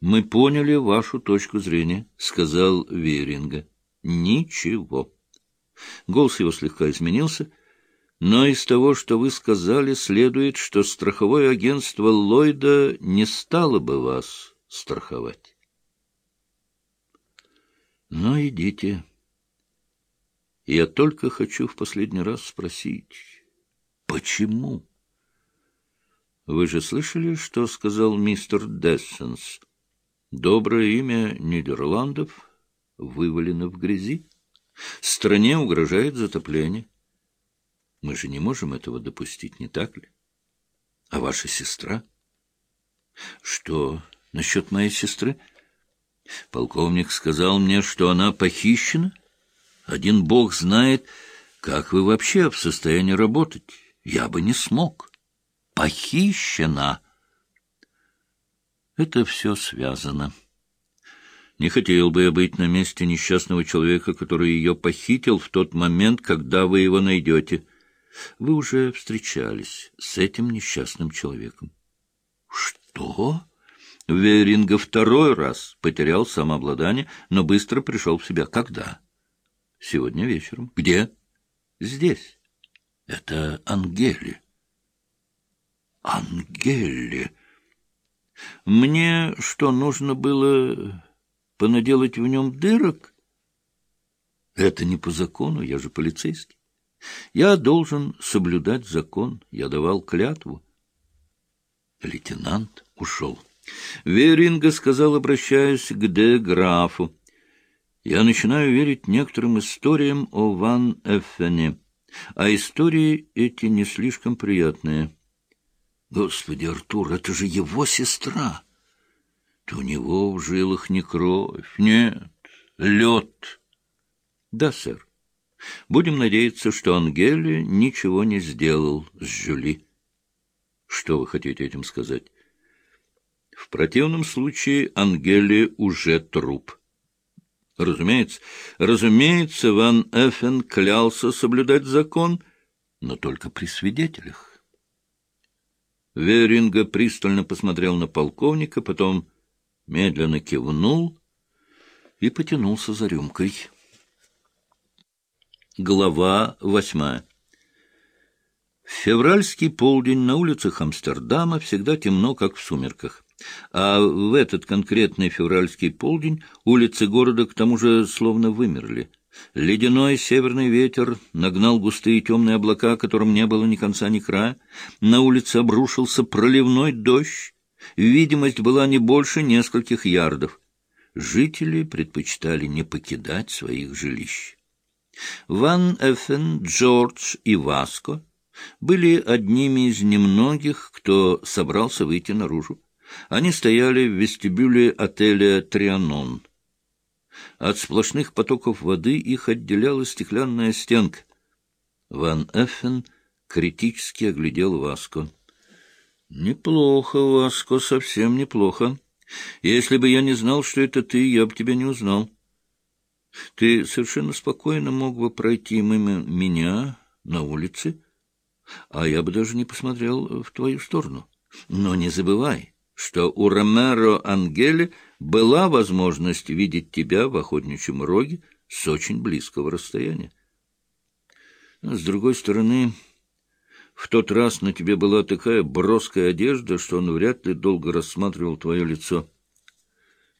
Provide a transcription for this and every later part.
Мы поняли вашу точку зрения, — сказал Веринга. Ничего. Голос его слегка изменился, но из того, что вы сказали, следует, что страховое агентство Ллойда не стало бы вас страховать. Ну, идите. Я только хочу в последний раз спросить, почему? Вы же слышали, что сказал мистер Дессенс? Доброе имя Нидерландов вывалено в грязи. Стране угрожает затопление. Мы же не можем этого допустить, не так ли? А ваша сестра? Что насчет моей сестры? Полковник сказал мне, что она похищена. Один бог знает, как вы вообще в состоянии работать. Я бы не смог. Похищена. Это все связано. Не хотел бы я быть на месте несчастного человека, который ее похитил в тот момент, когда вы его найдете. Вы уже встречались с этим несчастным человеком. Что? Веринга второй раз потерял самообладание, но быстро пришел в себя. Когда? Сегодня вечером. Где? Здесь. Это Ангели. Ангели. Мне что, нужно было понаделать в нем дырок? Это не по закону, я же полицейский. Я должен соблюдать закон, я давал клятву. Лейтенант ушел. Веринга сказал, обращаясь к де графу. Я начинаю верить некоторым историям о Ван Эффене, а истории эти не слишком приятные. Господи, Артур, это же его сестра. То у него в жилах не кровь, нет, лед. Да, сэр. Будем надеяться, что Ангеле ничего не сделал с Жюли. Что вы хотите этим сказать? В противном случае Ангеле уже труп. Разумеется, разумеется, Ван Эффен клялся соблюдать закон, но только при свидетелях. Веринга пристально посмотрел на полковника, потом медленно кивнул и потянулся за рюмкой. Глава восьмая В февральский полдень на улицах Амстердама всегда темно, как в сумерках. А в этот конкретный февральский полдень улицы города к тому же словно вымерли — Ледяной северный ветер нагнал густые темные облака, которым не было ни конца, ни края. На улице обрушился проливной дождь. Видимость была не больше нескольких ярдов. Жители предпочитали не покидать своих жилищ. Ван Эффен, Джордж и Васко были одними из немногих, кто собрался выйти наружу. Они стояли в вестибюле отеля «Трианон». От сплошных потоков воды их отделяла стеклянная стенка. Ван Эффен критически оглядел Васко. — Неплохо, Васко, совсем неплохо. Если бы я не знал, что это ты, я бы тебя не узнал. Ты совершенно спокойно мог бы пройти мимо меня на улице, а я бы даже не посмотрел в твою сторону. Но не забывай, что у Ромеро Ангеле была возможность видеть тебя в охотничьем роге с очень близкого расстояния. С другой стороны, в тот раз на тебе была такая броская одежда, что он вряд ли долго рассматривал твое лицо.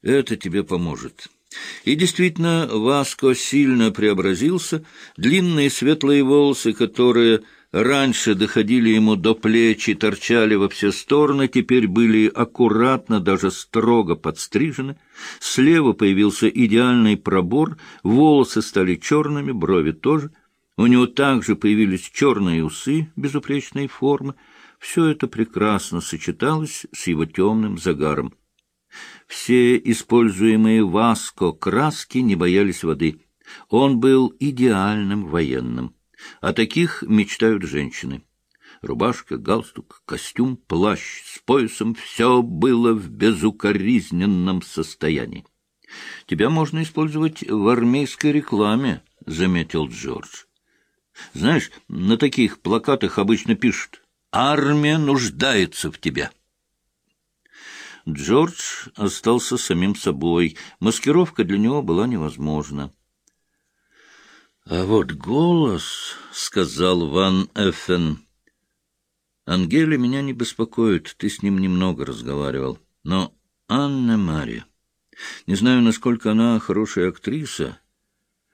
Это тебе поможет. И действительно, Васко сильно преобразился. Длинные светлые волосы, которые раньше доходили ему до плеч и торчали во все стороны, теперь были аккуратно, даже строго подстрижены. Слева появился идеальный пробор, волосы стали черными, брови тоже. У него также появились черные усы безупречной формы. Все это прекрасно сочеталось с его темным загаром. Все используемые Васко краски не боялись воды. Он был идеальным военным. О таких мечтают женщины. Рубашка, галстук, костюм, плащ с поясом — все было в безукоризненном состоянии. — Тебя можно использовать в армейской рекламе, — заметил Джордж. — Знаешь, на таких плакатах обычно пишут «Армия нуждается в тебе». Джордж остался самим собой. Маскировка для него была невозможна. — А вот голос, — сказал Ван Эффен, — Ангели меня не беспокоит, ты с ним немного разговаривал. Но Анна Мария, не знаю, насколько она хорошая актриса,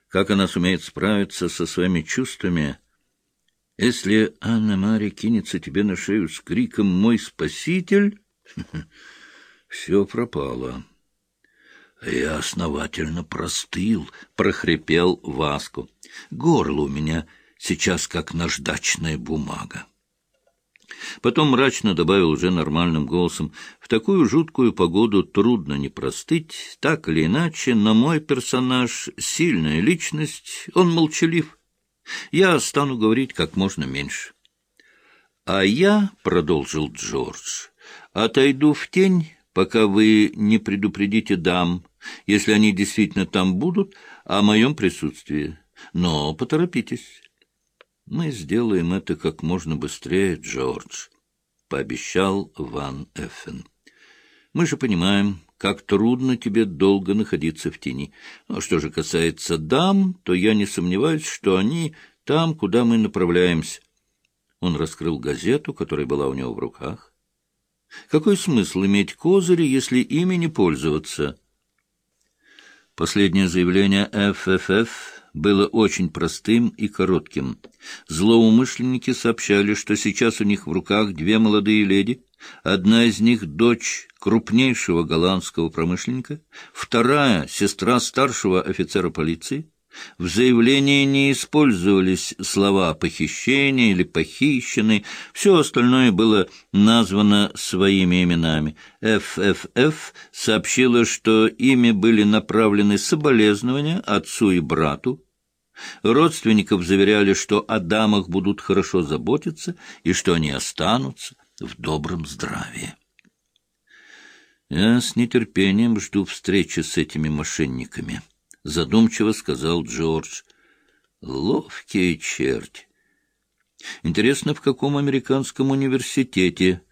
как она сумеет справиться со своими чувствами. Если Анна Мария кинется тебе на шею с криком «Мой спаситель!» все пропало. Я основательно простыл, прохрипел Васку. Горло у меня сейчас как наждачная бумага. Потом мрачно добавил уже нормальным голосом, «В такую жуткую погоду трудно не простыть. Так или иначе, но мой персонаж — сильная личность, он молчалив. Я стану говорить как можно меньше». «А я», — продолжил Джордж, — «отойду в тень, пока вы не предупредите дам, если они действительно там будут, о моем присутствии. Но поторопитесь». «Мы сделаем это как можно быстрее, Джордж», — пообещал Ван Эффен. «Мы же понимаем, как трудно тебе долго находиться в тени. Но что же касается дам, то я не сомневаюсь, что они там, куда мы направляемся». Он раскрыл газету, которая была у него в руках. «Какой смысл иметь козыри, если ими не пользоваться?» Последнее заявление ФФФ было очень простым и коротким. Злоумышленники сообщали, что сейчас у них в руках две молодые леди, одна из них — дочь крупнейшего голландского промышленника, вторая — сестра старшего офицера полиции, в заявлении не использовались слова «похищение» или «похищенный», все остальное было названо своими именами. ФФФ сообщила, что ими были направлены соболезнования отцу и брату. Родственников заверяли, что о дамах будут хорошо заботиться и что они останутся в добром здравии. Я с нетерпением жду встречи с этими мошенниками задумчиво сказал Джордж. Ловкие черти. Интересно, в каком американском университете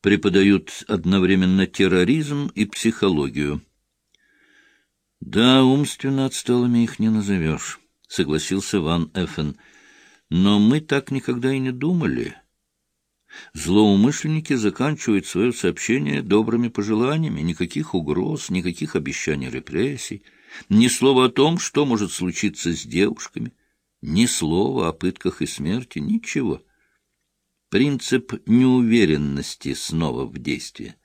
преподают одновременно терроризм и психологию? Да, умственно отсталыми их не назовешь, согласился Ван Эффен. Но мы так никогда и не думали. Злоумышленники заканчивают свое сообщение добрыми пожеланиями, никаких угроз, никаких обещаний репрессий. Ни слова о том, что может случиться с девушками, ни слова о пытках и смерти, ничего. Принцип неуверенности снова в действии.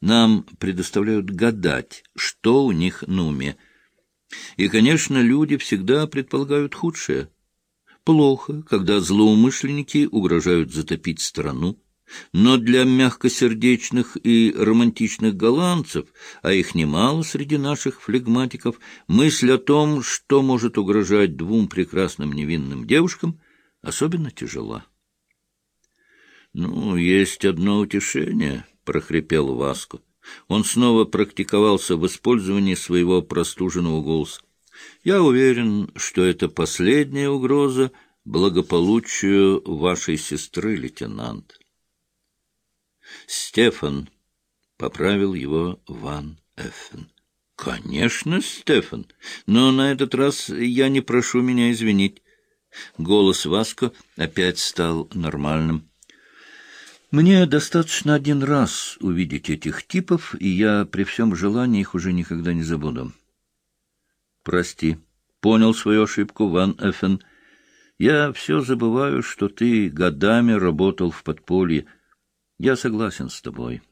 Нам предоставляют гадать, что у них на уме. И, конечно, люди всегда предполагают худшее. Плохо, когда злоумышленники угрожают затопить страну, но для мягкосердечных и романтичных голландцев, а их немало среди наших флегматиков, мысль о том, что может угрожать двум прекрасным невинным девушкам, особенно тяжела. — Ну, есть одно утешение, — прохрипел Васко. Он снова практиковался в использовании своего простуженного голоса. — Я уверен, что это последняя угроза благополучию вашей сестры, лейтенант. Стефан, — поправил его Ван Эффен. — Конечно, Стефан, но на этот раз я не прошу меня извинить. Голос Васко опять стал нормальным. Мне достаточно один раз увидеть этих типов, и я при всем желании их уже никогда не забуду. Прости, понял свою ошибку Ван Эффен. Я все забываю, что ты годами работал в подполье, — я согласен с тобой.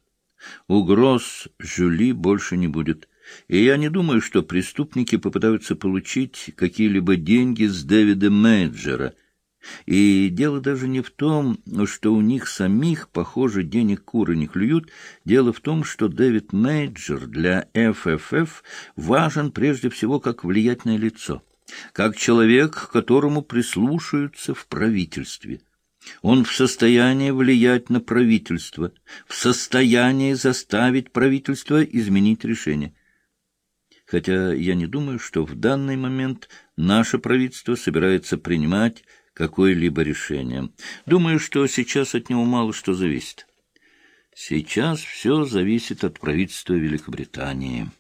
Угроз Жюли больше не будет. И я не думаю, что преступники попытаются получить какие-либо деньги с Дэвида Мейджера. И дело даже не в том, что у них самих, похоже, денег куры не клюют. Дело в том, что Дэвид Мейджер для ФФФ важен прежде всего как влиятельное лицо, как человек, к которому прислушаются в правительстве. Он в состоянии влиять на правительство, в состоянии заставить правительство изменить решение. Хотя я не думаю, что в данный момент наше правительство собирается принимать какое-либо решение. Думаю, что сейчас от него мало что зависит. Сейчас все зависит от правительства Великобритании.